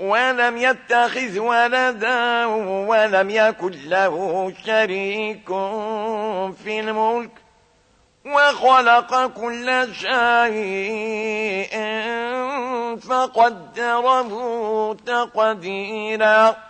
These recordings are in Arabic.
ولم يتخذ ولدا ولم يكن له شريك في الملك وخلق كل شيء فقدره تقديرا.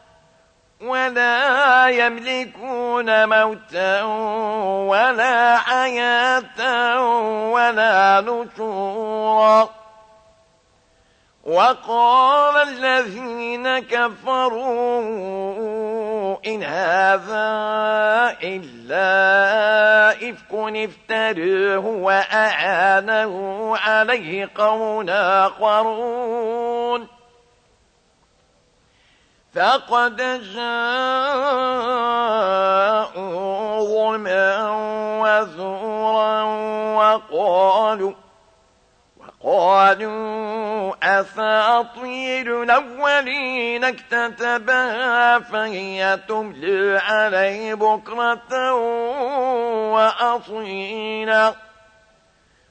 ولا يملكون موتا ولا حياة ولا نشورا. وقال الذين كفروا إن هذا إلا إفك افتريه وأعانه عليه قوم آخرون. فقد جاءوا ظلما وزورا وقالوا وقالوا أساطير الأولين اكتتبها فهي تملي عليه بكرة وأصيلا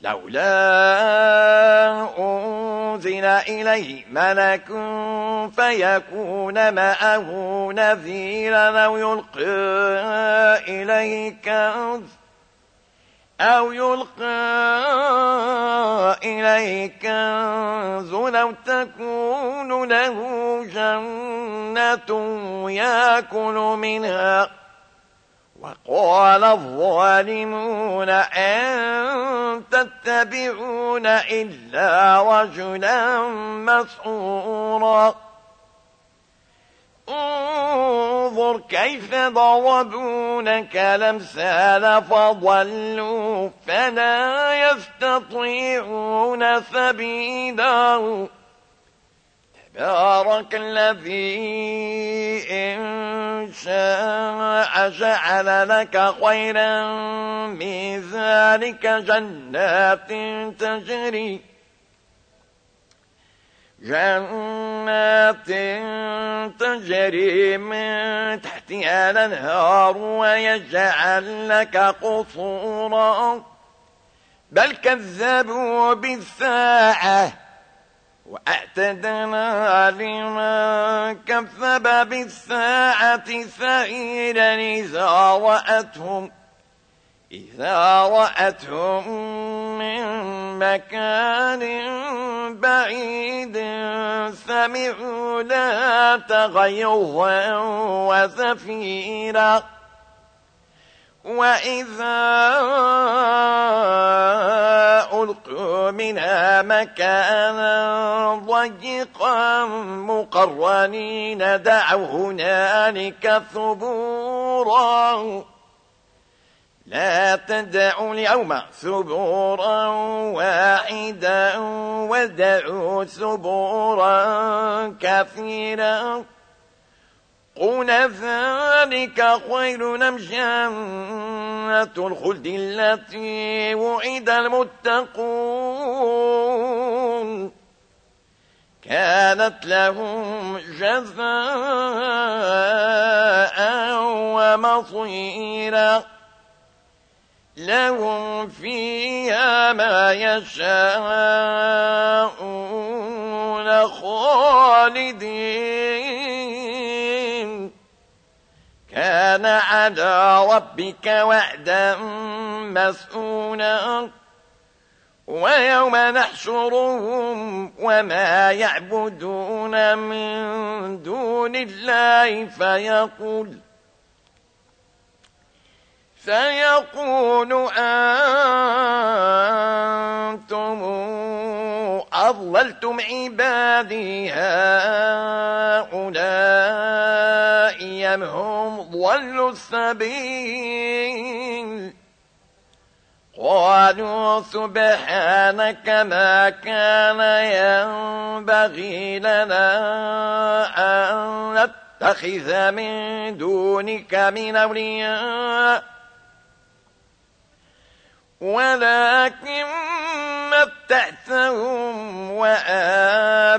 لولا أنزل إليه ملك فيكون معه نذيرا أو يلقى إليه كنز أو يلقى إليه كنز أو تكون له جنة يأكل منها. وقال الظالمون أن تتبعون إلا رجلا مسحورا. انظر كيف ضربونك لمثال فضلوا فلا يستطيعون سبيلا. تبارك الذي إن شاء جعل لك خيرا من ذلك جنات تجري جنات تجري من تحتها الأنهار ويجعل لك قصورا. بل كذبوا بالساعة. وأعتدنا لمن كذب بالساعة سعيرا إذا رأتهم إذا رأتهم من مكان بعيد سمعوا لا تغيظا وزفيرا. وإذا ألقوا منها مكانا ضيقا مقرنين دعوا هنالك ثبورا. لا تدعوا اليوم ثبورا واحدا ودعوا ثبورا كثيرا. قل ذلك خير نم جنة الخلد التي وعد المتقون؟ كانت لهم جزاء ومصيرا. لهم فيها ما يشاءون خالدين. كان على ربك وعدا مسؤولا. ويوم نحشرهم وما يعبدون من دون الله فيقول فيقول أنتم أضللتم عبادي هؤلاء هم ضلوا السبيل. قالوا سبحانك ما كان ينبغي لنا أن نتخذ من دونك من أولياء. ولكن متعتهم وآباءهم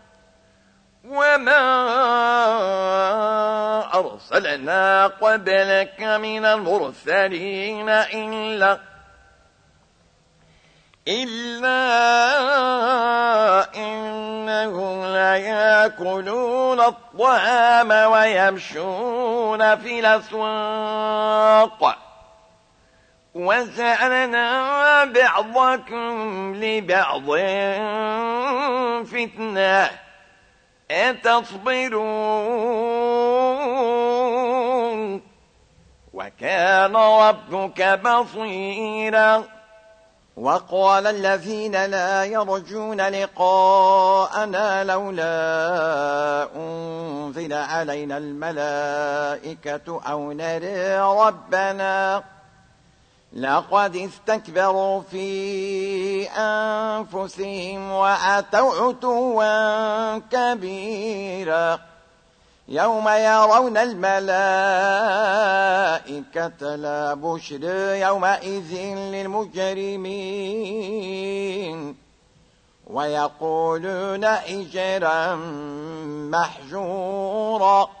وما أرسلنا قبلك من المرسلين إلا إلا إنهم ليأكلون الطعام ويمشون في الأسواق وسألنا بعضكم لبعض فتنة أتصبرون وكان ربك بصيراً. وقال الذين لا يرجون لقاءنا لولا أنزل علينا الملائكة أو نري ربنا. لقد استكبروا في أنفسهم وأتوا عتوا كبيرا. يوم يرون الملائكة لا بشر يومئذ للمجرمين. ويقولون إجرا محجورا.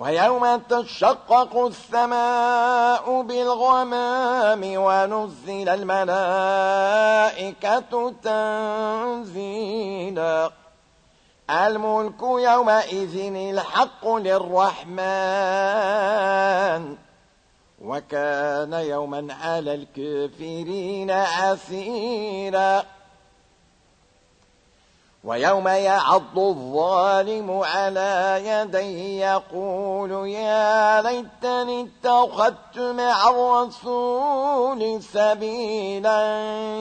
ويوم تشقق السماء بالغمام ونزل الملائكة تنزيلا. الملك يومئذ الحق للرحمن. وكان يوما على الكافرين عسيرا ويوم يعض الظالم على يديه يقول يا ليتني اتخذت مع الرسول سبيلا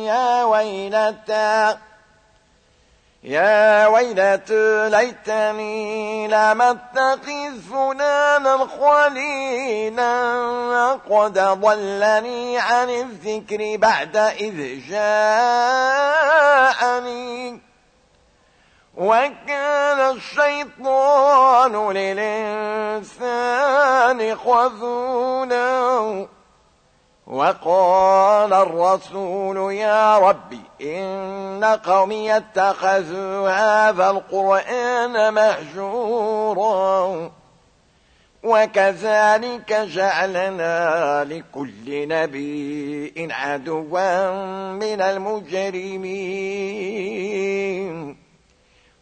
يا ويلتى يا ويلت ليتني لم أتخذ فلانا خليلا قد ضلني عن الذكر بعد إذ جاءني. وكان الشيطان للإنسان خذولا. وقال الرسول يا ربي إن قومي اتخذوا هذا القرآن مهجورا. وكذلك جعلنا لكل نبي عدوا من المجرمين.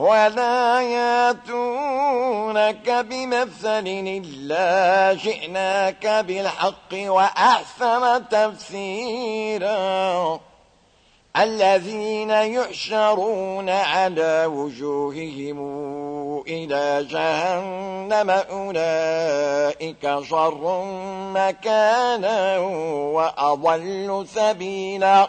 ولا ياتونك بمثل إلا جئناك بالحق وأحسن تفسيرا الذين يحشرون على وجوههم إلى جهنم أولئك شر مكانا وأضل سبيلا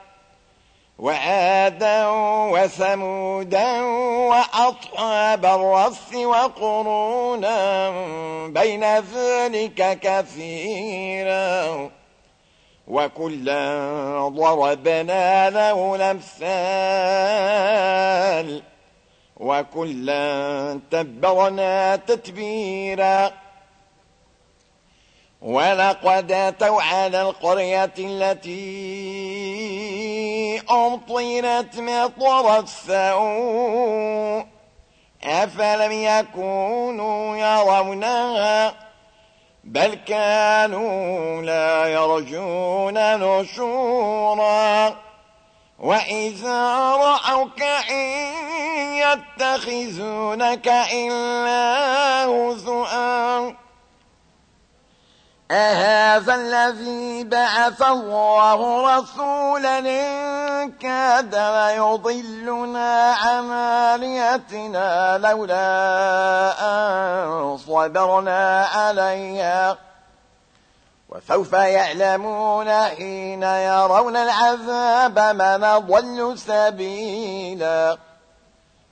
وعادا وثمودا وأصحاب الرس وقرونا بين ذلك كثيرا. وكلا ضربنا له الأمثال وكلا تبرنا تتبيرا. ولقد أتوا على القرية التي أمطرت مطر السوء أفلم يكونوا يرونها بل كانوا لا يرجون نشورا. وإذا رأوك إن يتخذونك إلا هزؤا أهذا الذي بعث الله رسولا إن كاد ليضلنا عن آليتنا لولا أن صبرنا عليها. وسوف يعلمون حين يرون العذاب من ضل سبيلاً.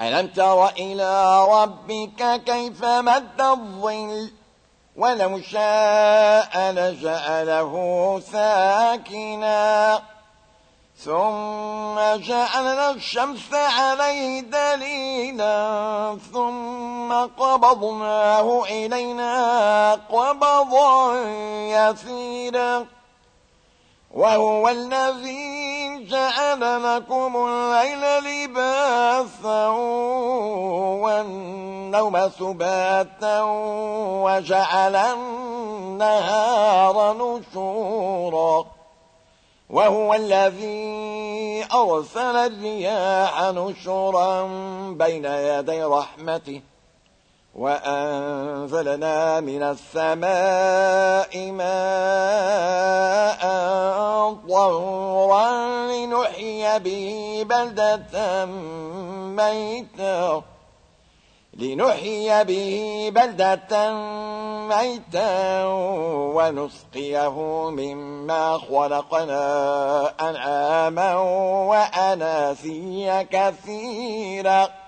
ألم تر إلى ربك كيف مد الظل؟ ولو شاء لجعله ساكنا. ثم جعلنا الشمس عليه دليلا. ثم قبضناه إلينا قبضا يسيرا. وهو الذي جعل لكم الليل لباسا والنوم سباتا وجعل النهار نشورا وهو الذي أرسل الرياح نشرا بين يدي رحمته وأنزلنا من السماء ماء طهورا لنحيي به بلدة ميتا لنحيي به بلدة ميتا ونسقيه مما خلقنا أنعاما وأناسيا كثيرا.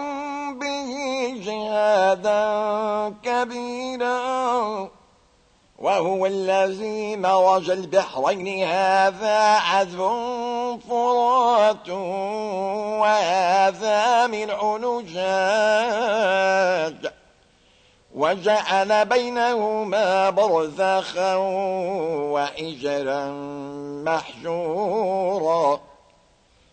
وهو الذي مرج البحرين هذا عذب فرات وهذا من نجاج وجعل بينهما برزخا وإجرا محجورا.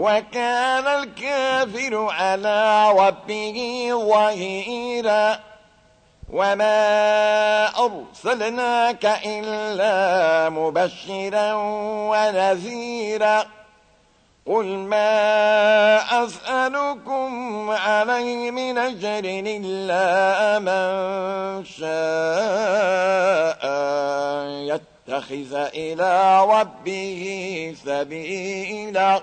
وكان الكافر على ربه ظهيرا. وما أرسلناك إلا مبشرا ونذيرا. قل ما أسألكم عليه من أجر إلا من شاء يتخذ إلى ربه سبيلا.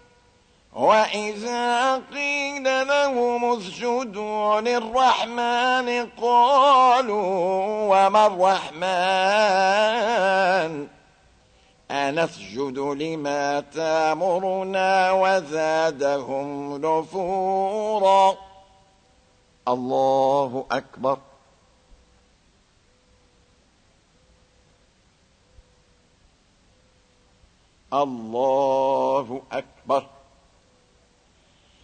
وإذا قيل لهم اسجدوا للرحمن قالوا وما الرحمن أنسجد لما تامرنا وزادهم نفورا الله أكبر الله أكبر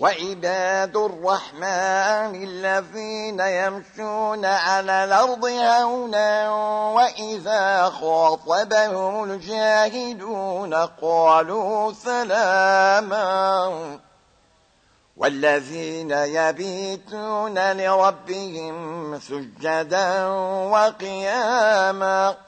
وعباد الرحمن الذين يمشون على الأرض هونا وإذا خاطبهم الجاهدون قالوا سلاما. والذين يبيتون لربهم سجدا وقياما.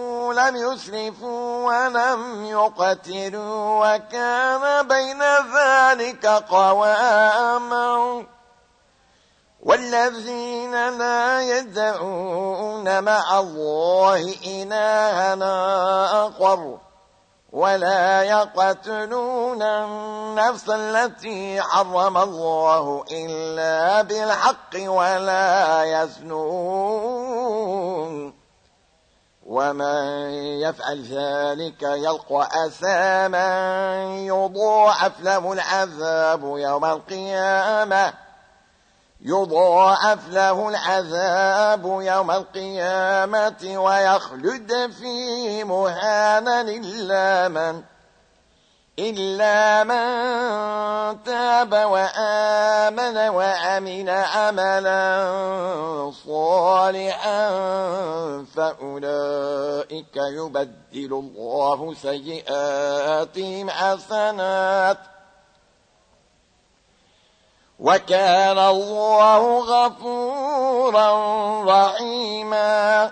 لم يسرفوا ولم يقتلوا وكان بين ذلك قواما والذين لا يدعون مع الله إلهنا أقر ولا يقتلون النفس التي حرم الله إلا بالحق ولا يزنون ومن يفعل ذلك يلقى أثاما يضاعف له العذاب يوم القيامة يضاعف له العذاب يوم القيامة ويخلد فيه مهانا إلا من إلا من تاب وآمن وأمن عملا صالحا فأولئك يبدل الله سيئاتهم حسنات وكان الله غفورا رحيما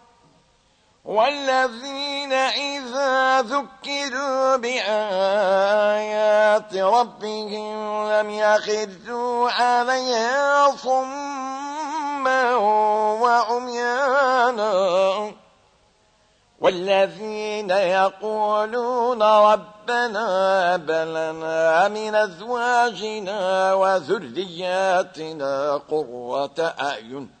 والذين إذا ذكروا بآيات ربهم لم يخذوا عليها صما وعميانا. والذين يقولون ربنا بلنا من أزواجنا وذرياتنا قرة أعين.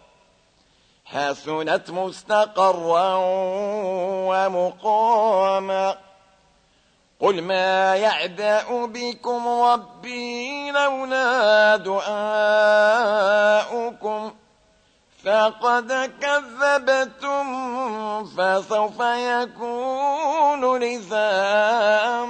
حسنت مستقرا ومقاما. قل ما يعدأ بكم ربي لولا دعاؤكم. فقد كذبتم فسوف يكون لزاما.